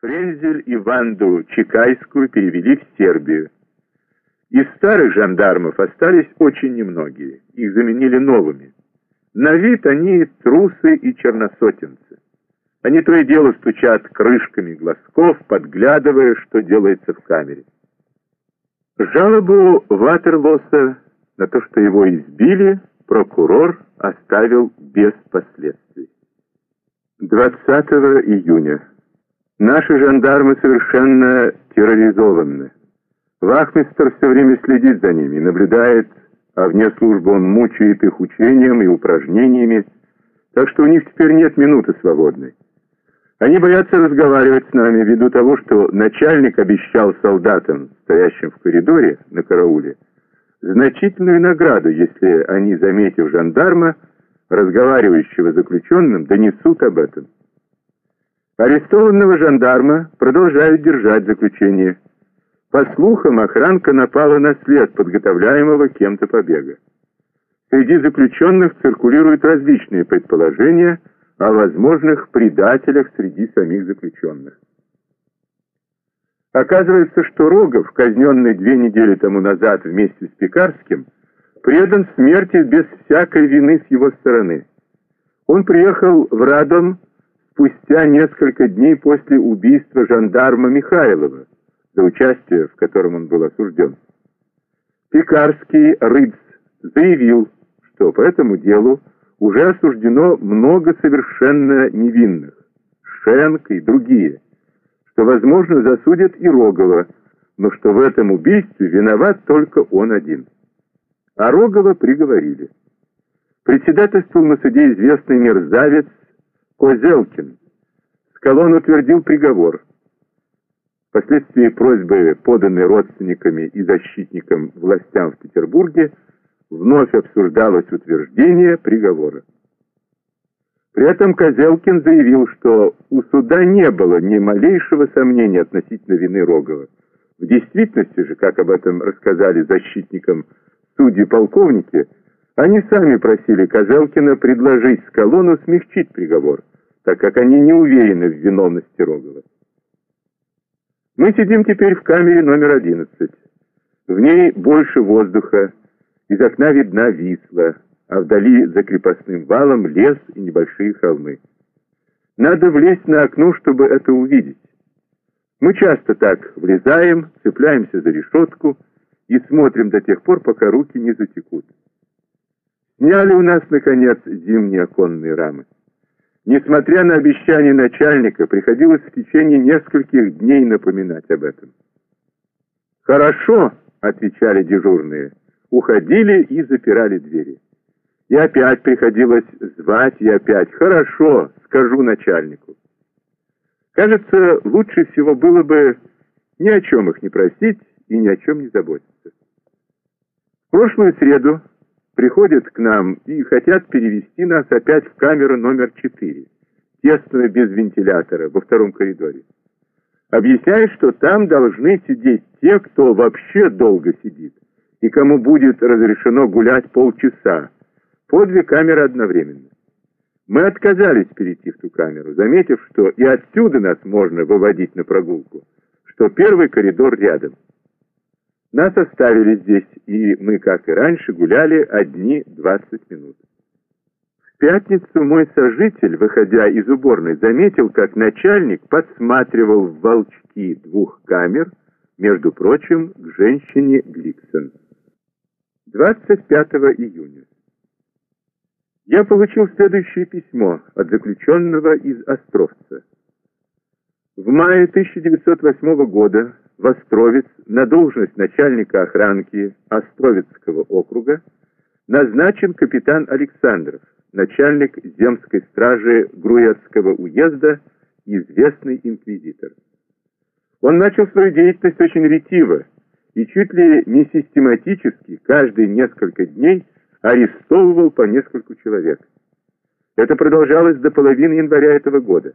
Френзель и Ванду Чекайскую перевели в Сербию. Из старых жандармов остались очень немногие, их заменили новыми. На вид они трусы и черносотенцы. Они то и дело стучат крышками глазков, подглядывая, что делается в камере. Жалобу Ватерлоса на то, что его избили, прокурор оставил без последствий. 20 июня. Наши жандармы совершенно терроризованы. Вахмистр все время следит за ними, наблюдает, а вне службы он мучает их учением и упражнениями, так что у них теперь нет минуты свободной. Они боятся разговаривать с нами ввиду того, что начальник обещал солдатам, стоящим в коридоре на карауле, значительную награду, если они, заметив жандарма, разговаривающего заключенным, донесут об этом. Арестованного жандарма продолжают держать заключение. По слухам, охранка напала на след подготовляемого кем-то побега. Среди заключенных циркулируют различные предположения о возможных предателях среди самих заключенных. Оказывается, что Рогов, казненный две недели тому назад вместе с Пекарским, предан смерти без всякой вины с его стороны. Он приехал в Радом спустя несколько дней после убийства жандарма Михайлова, за участие в котором он был осужден. Пекарский Рыц заявил, что по этому делу уже осуждено много совершенно невинных, Шенк и другие, что, возможно, засудят и Рогова, но что в этом убийстве виноват только он один. А Рогова приговорили. Председательствовал на суде известный мерзавец Козелкин. Скалон утвердил приговор. Впоследствии просьбы, поданной родственниками и защитникам властям в Петербурге, вновь обсуждалось утверждение приговора. При этом Козелкин заявил, что у суда не было ни малейшего сомнения относительно вины Рогова. В действительности же, как об этом рассказали защитникам судьи-полковники, они сами просили Козелкина предложить Скалону смягчить приговор, так как они не уверены в виновности Рогова. Мы сидим теперь в камере номер 11. В ней больше воздуха, из окна видна Висла, а вдали за крепостным валом лес и небольшие холмы. Надо влезть на окно, чтобы это увидеть. Мы часто так влезаем, цепляемся за решетку и смотрим до тех пор, пока руки не затекут. Сняли у нас, наконец, зимние оконные рамы. Несмотря на обещание начальника, приходилось в течение нескольких дней напоминать об этом. «Хорошо», — отвечали дежурные, уходили и запирали двери. И опять приходилось звать, и опять «хорошо, скажу начальнику». Кажется, лучше всего было бы ни о чем их не просить и ни о чем не заботиться. В прошлую среду приходят к нам и хотят перевести нас опять в камеру номер 4, тесную без вентилятора, во втором коридоре. Объясняют, что там должны сидеть те, кто вообще долго сидит, и кому будет разрешено гулять полчаса, по две камеры одновременно. Мы отказались перейти в ту камеру, заметив, что и отсюда нас можно выводить на прогулку, что первый коридор рядом. Нас оставили здесь, и мы, как и раньше, гуляли одни 20 минут. В пятницу мой сожитель, выходя из уборной, заметил, как начальник подсматривал в волчки двух камер, между прочим, к женщине Гликсон. 25 июня. Я получил следующее письмо от заключенного из Островца. В мае 1908 года в Островец на должность начальника охранки Островецкого округа назначен капитан Александров, начальник земской стражи Груевского уезда, известный инквизитор. Он начал свою деятельность очень ретиво и чуть ли не систематически каждые несколько дней арестовывал по нескольку человек. Это продолжалось до половины января этого года.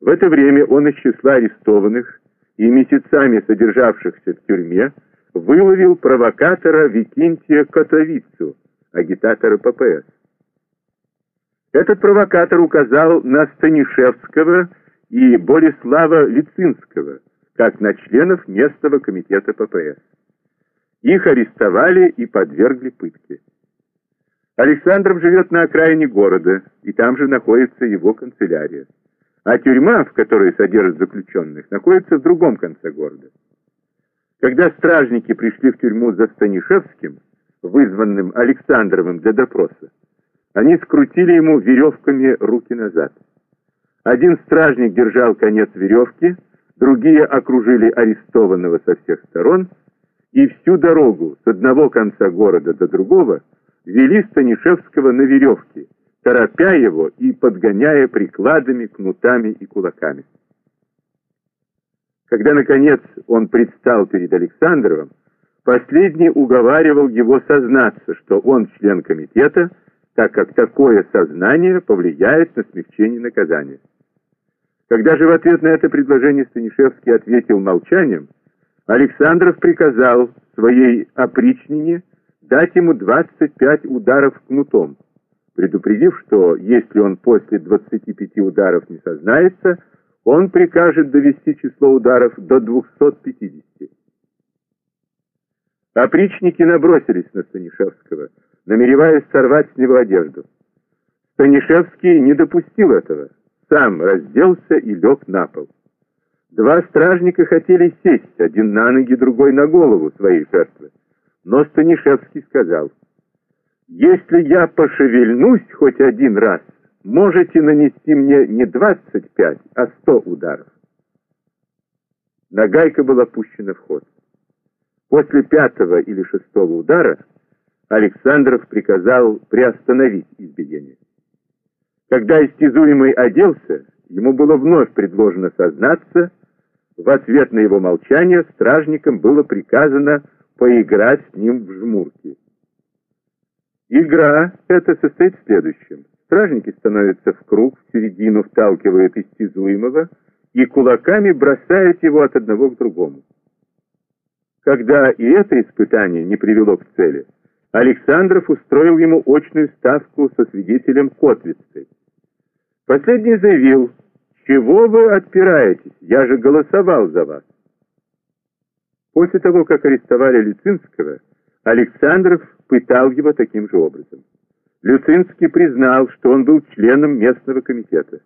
В это время он из числа арестованных и месяцами содержавшихся в тюрьме выловил провокатора Викентия Котовицу, агитатора ППС. Этот провокатор указал на Станишевского и Болеслава Лицинского, как на членов местного комитета ППС. Их арестовали и подвергли пытке. Александров живет на окраине города, и там же находится его канцелярия. А тюрьма, в которой содержат заключенных, находится в другом конце города. Когда стражники пришли в тюрьму за Станишевским, вызванным Александровым для допроса, они скрутили ему веревками руки назад. Один стражник держал конец веревки, другие окружили арестованного со всех сторон, и всю дорогу с одного конца города до другого вели Станишевского на веревке, торопя его и подгоняя прикладами, кнутами и кулаками. Когда, наконец, он предстал перед Александровым, последний уговаривал его сознаться, что он член комитета, так как такое сознание повлияет на смягчение наказания. Когда же в ответ на это предложение Станишевский ответил молчанием, Александров приказал своей опричнине дать ему 25 ударов кнутом, предупредив, что если он после 25 ударов не сознается, он прикажет довести число ударов до 250. Опричники набросились на Станишевского, намереваясь сорвать с него одежду. Станишевский не допустил этого, сам разделся и лег на пол. Два стражника хотели сесть, один на ноги, другой на голову своей жертвы. Но Станишевский сказал, «Если я пошевельнусь хоть один раз, можете нанести мне не 25, а 100 ударов». Нагайка была пущена в ход. После пятого или шестого удара Александров приказал приостановить избиение. Когда истязуемый оделся, ему было вновь предложено сознаться, в ответ на его молчание стражникам было приказано поиграть с ним в жмурки. Игра эта состоит в следующем. Стражники становятся в круг, в середину вталкивают истязуемого и кулаками бросают его от одного к другому. Когда и это испытание не привело к цели, Александров устроил ему очную ставку со свидетелем Котвицей. Последний заявил, «Чего вы отпираетесь? Я же голосовал за вас». После того, как арестовали Люцинского, Александров пытал его таким же образом. Люцинский признал, что он был членом местного комитета.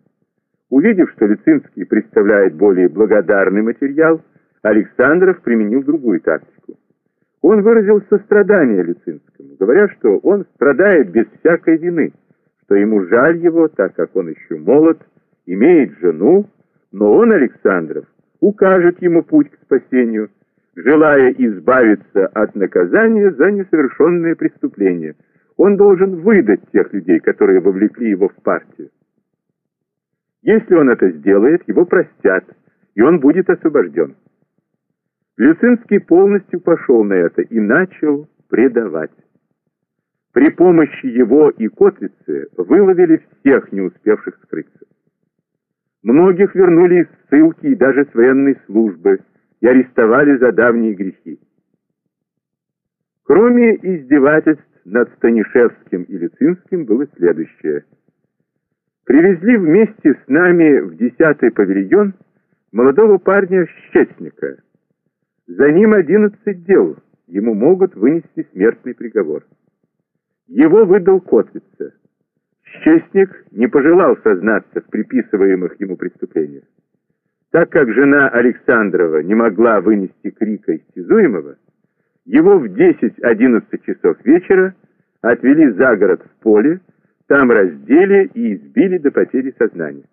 Увидев, что Люцинский представляет более благодарный материал, Александров применил другую тактику. Он выразил сострадание Люцинскому, говоря, что он страдает без всякой вины, что ему жаль его, так как он еще молод, имеет жену, но он, Александров, укажет ему путь к спасению, желая избавиться от наказания за несовершенное преступление. Он должен выдать тех людей, которые вовлекли его в партию. Если он это сделает, его простят, и он будет освобожден. Люцинский полностью пошел на это и начал предавать. При помощи его и Котлицы выловили всех, не успевших скрыться. Многих вернули из ссылки и даже с военной службы и арестовали за давние грехи. Кроме издевательств над Станишевским и Люцинским было следующее. Привезли вместе с нами в 10-й павильон молодого парня Щетника, за ним одиннадцать дел, ему могут вынести смертный приговор. Его выдал Котвица. Счастник не пожелал сознаться в приписываемых ему преступлениях. Так как жена Александрова не могла вынести крика истязуемого, его в 10-11 часов вечера отвели за город в поле, там раздели и избили до потери сознания.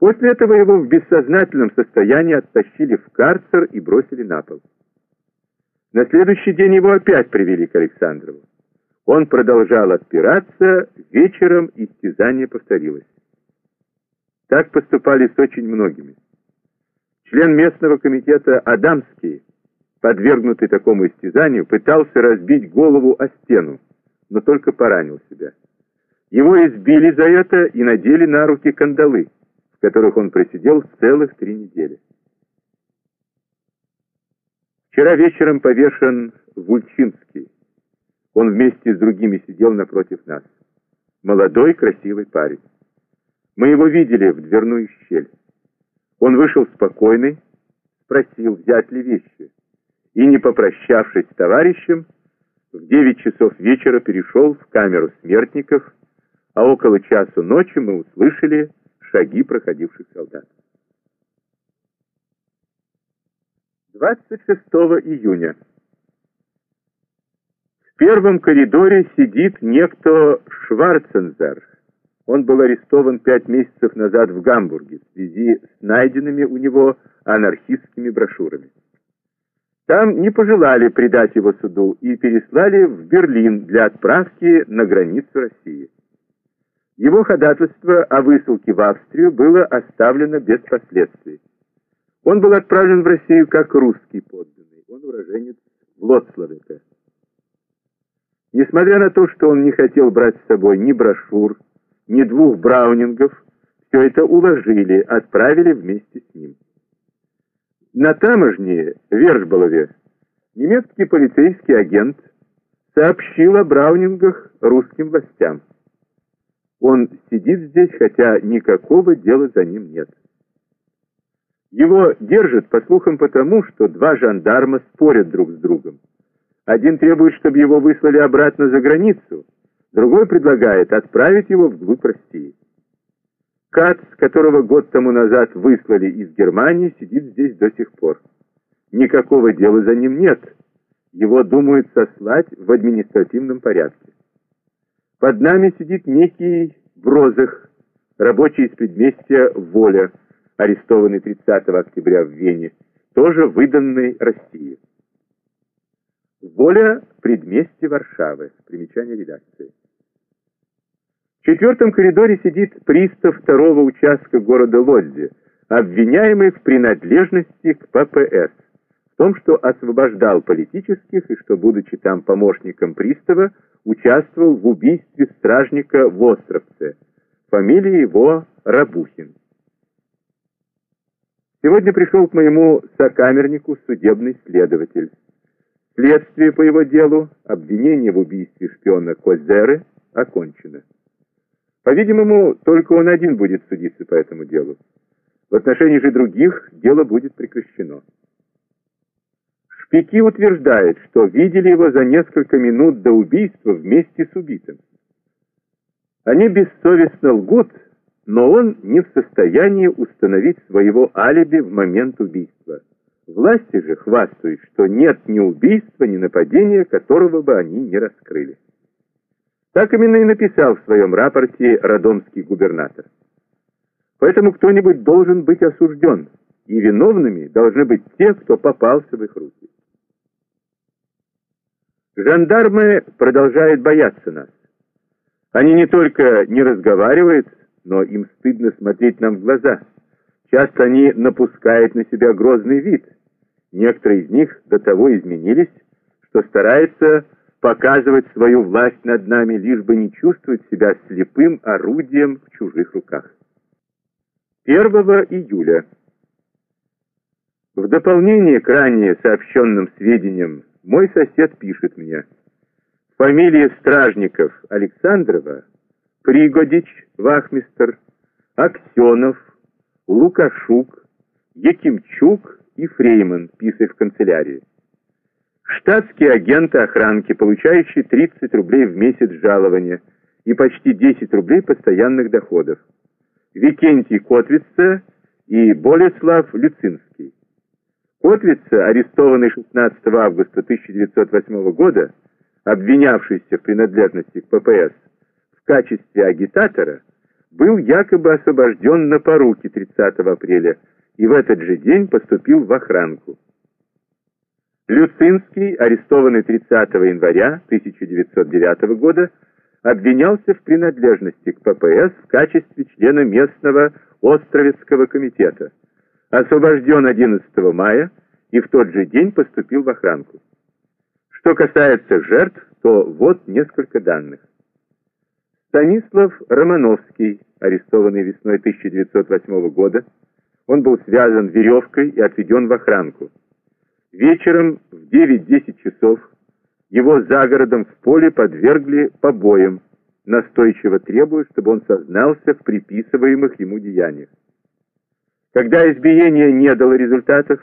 После этого его в бессознательном состоянии оттащили в карцер и бросили на пол. На следующий день его опять привели к Александрову. Он продолжал отпираться, вечером истязание повторилось. Так поступали с очень многими. Член местного комитета Адамский, подвергнутый такому истязанию, пытался разбить голову о стену, но только поранил себя. Его избили за это и надели на руки кандалы в которых он просидел целых три недели. Вчера вечером повешен Вульчинский. Он вместе с другими сидел напротив нас. Молодой, красивый парень. Мы его видели в дверную щель. Он вышел спокойный, спросил, взять ли вещи, и, не попрощавшись с товарищем, в девять часов вечера перешел в камеру смертников, а около часу ночи мы услышали шаги проходивших солдат. 26 июня. В первом коридоре сидит некто Шварцензер. Он был арестован пять месяцев назад в Гамбурге в связи с найденными у него анархистскими брошюрами. Там не пожелали предать его суду и переслали в Берлин для отправки на границу России. Его ходатайство о высылке в Австрию было оставлено без последствий. Он был отправлен в Россию как русский подданный, он уроженец Влоцлавика. Несмотря на то, что он не хотел брать с собой ни брошюр, ни двух браунингов, все это уложили, отправили вместе с ним. На таможне в Вержболове немецкий полицейский агент сообщил о браунингах русским властям. Он сидит здесь, хотя никакого дела за ним нет. Его держат, по слухам, потому, что два жандарма спорят друг с другом. Один требует, чтобы его выслали обратно за границу, другой предлагает отправить его вглубь России. Кац, которого год тому назад выслали из Германии, сидит здесь до сих пор. Никакого дела за ним нет. Его думают сослать в административном порядке. Под нами сидит некий Брозах, рабочий из предместья Воля, арестованный 30 октября в Вене, тоже выданный России. Воля – предместье Варшавы. Примечание редакции. В четвертом коридоре сидит пристав второго участка города Лодзи, обвиняемый в принадлежности к ППС, в том, что освобождал политических и что, будучи там помощником пристава, участвовал в убийстве стражника в Островце. Фамилия его Рабухин. Сегодня пришел к моему сокамернику судебный следователь. Следствие по его делу, обвинение в убийстве шпиона Козеры, окончено. По-видимому, только он один будет судиться по этому делу. В отношении же других дело будет прекращено. Шпики утверждает, что видели его за несколько минут до убийства вместе с убитым. Они бессовестно лгут, но он не в состоянии установить своего алиби в момент убийства. Власти же хвастают, что нет ни убийства, ни нападения, которого бы они не раскрыли. Так именно и написал в своем рапорте родомский губернатор. Поэтому кто-нибудь должен быть осужден, и виновными должны быть те, кто попался в их руки. Жандармы продолжают бояться нас. Они не только не разговаривают, но им стыдно смотреть нам в глаза. Часто они напускают на себя грозный вид. Некоторые из них до того изменились, что стараются показывать свою власть над нами, лишь бы не чувствовать себя слепым орудием в чужих руках. 1 июля. В дополнение к ранее сообщенным сведениям мой сосед пишет мне. Фамилия стражников Александрова, Пригодич, Вахмистер, Аксенов, Лукашук, Якимчук и Фрейман, писарь в канцелярии. Штатские агенты охранки, получающие 30 рублей в месяц жалования и почти 10 рублей постоянных доходов. Викентий Котвица и Болеслав Люцинский. Котвица, арестованный 16 августа 1908 года, обвинявшийся в принадлежности к ППС, в качестве агитатора, был якобы освобожден на поруки 30 апреля и в этот же день поступил в охранку. Люцинский, арестованный 30 января 1909 года, обвинялся в принадлежности к ППС в качестве члена местного Островецкого комитета освобожден 11 мая и в тот же день поступил в охранку. Что касается жертв, то вот несколько данных. Станислав Романовский, арестованный весной 1908 года, он был связан веревкой и отведен в охранку. Вечером в 9-10 часов его за городом в поле подвергли побоям, настойчиво требуя, чтобы он сознался в приписываемых ему деяниях. Когда избиение не дало результатов,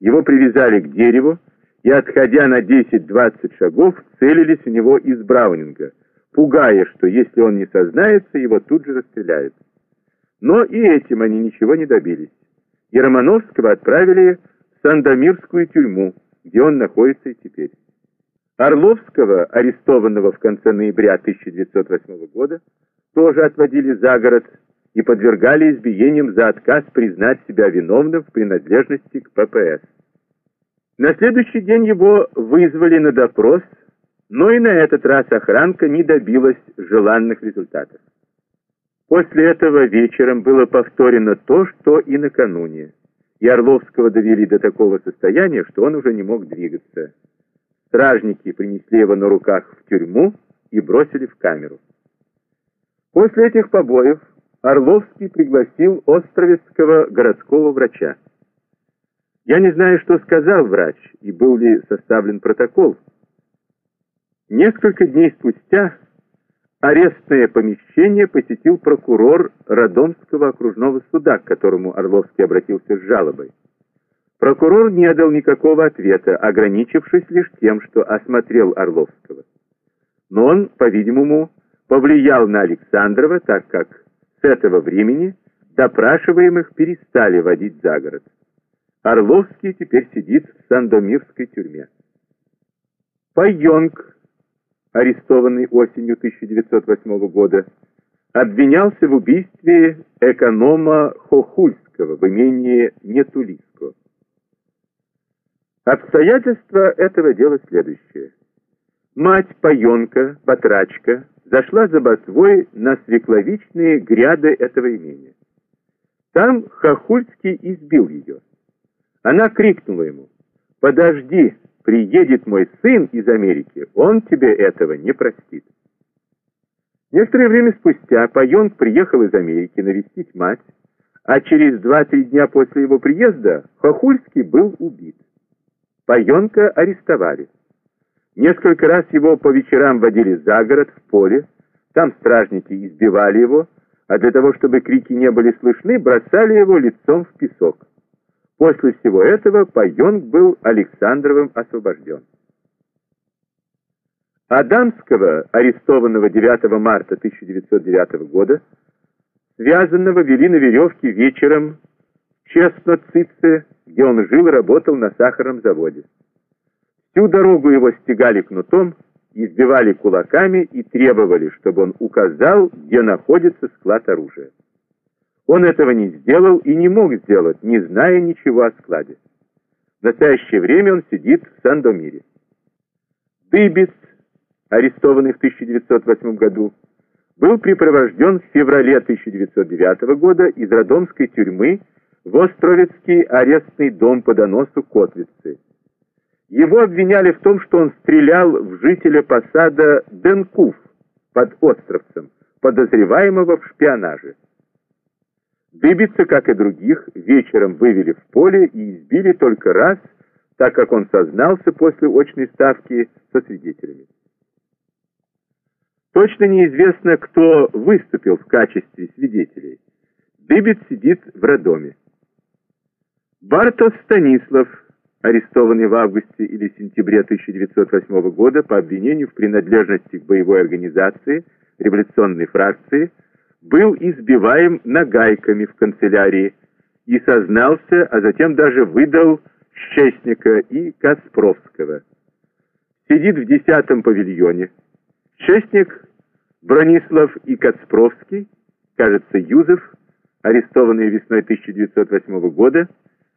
его привязали к дереву и, отходя на 10-20 шагов, целились в него из Браунинга, пугая, что если он не сознается, его тут же расстреляют. Но и этим они ничего не добились. И Романовского отправили в Сандомирскую тюрьму, где он находится и теперь. Орловского, арестованного в конце ноября 1908 года, тоже отводили за город и подвергали избиениям за отказ признать себя виновным в принадлежности к ППС. На следующий день его вызвали на допрос, но и на этот раз охранка не добилась желанных результатов. После этого вечером было повторено то, что и накануне, и Орловского довели до такого состояния, что он уже не мог двигаться. Стражники принесли его на руках в тюрьму и бросили в камеру. После этих побоев Орловский пригласил островецкого городского врача. Я не знаю, что сказал врач и был ли составлен протокол. Несколько дней спустя арестное помещение посетил прокурор Родомского окружного суда, к которому Орловский обратился с жалобой. Прокурор не дал никакого ответа, ограничившись лишь тем, что осмотрел Орловского. Но он, по-видимому, повлиял на Александрова, так как с этого времени допрашиваемых перестали водить за город. Орловский теперь сидит в Сандомирской тюрьме. Пайонг, арестованный осенью 1908 года, обвинялся в убийстве эконома Хохульского в имении Нетулиско. Обстоятельства этого дела следующие. Мать Паенка, батрачка, зашла за ботвой на свекловичные гряды этого имения. Там Хохульский избил ее. Она крикнула ему, «Подожди, приедет мой сын из Америки, он тебе этого не простит». Некоторое время спустя Пайонг приехал из Америки навестить мать, а через два-три дня после его приезда Хохульский был убит. Паенка арестовали. Несколько раз его по вечерам водили за город, в поле. Там стражники избивали его, а для того, чтобы крики не были слышны, бросали его лицом в песок. После всего этого Паенг был Александровым освобожден. Адамского, арестованного 9 марта 1909 года, связанного вели на веревке вечером в Честно-Цитце, где он жил и работал на сахарном заводе. Всю дорогу его стегали кнутом, избивали кулаками и требовали, чтобы он указал, где находится склад оружия. Он этого не сделал и не мог сделать, не зная ничего о складе. В настоящее время он сидит в Сандомире. Дыбец, арестованный в 1908 году, был припровожден в феврале 1909 года из Родомской тюрьмы в Островецкий арестный дом по доносу Котлицы. Его обвиняли в том, что он стрелял в жителя посада Денкуф под Островцем, подозреваемого в шпионаже. Дыбица, как и других, вечером вывели в поле и избили только раз, так как он сознался после очной ставки со свидетелями. Точно неизвестно, кто выступил в качестве свидетелей. Дыбец сидит в роддоме. Бартос Станислав, арестованный в августе или сентябре 1908 года по обвинению в принадлежности к боевой организации революционной фракции, был избиваем нагайками в канцелярии и сознался, а затем даже выдал Щестника и Каспровского. Сидит в десятом павильоне. Щестник, Бронислав и Каспровский, кажется, Юзеф, арестованные весной 1908 года,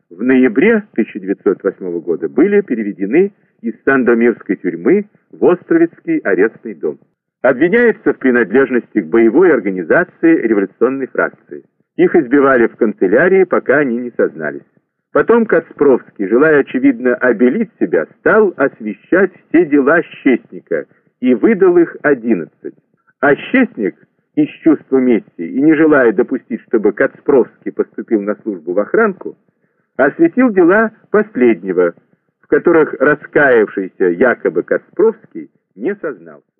в ноябре 1908 года были переведены из Сандомирской тюрьмы в Островецкий арестный дом. Обвиняется в принадлежности к боевой организации революционной фракции. Их избивали в канцелярии, пока они не сознались. Потом Кацпровский, желая, очевидно, обелить себя, стал освещать все дела Щестника и выдал их 11. А Щестник, из чувства мести и не желая допустить, чтобы Кацпровский поступил на службу в охранку, осветил дела последнего, в которых раскаявшийся якобы Каспровский не сознался.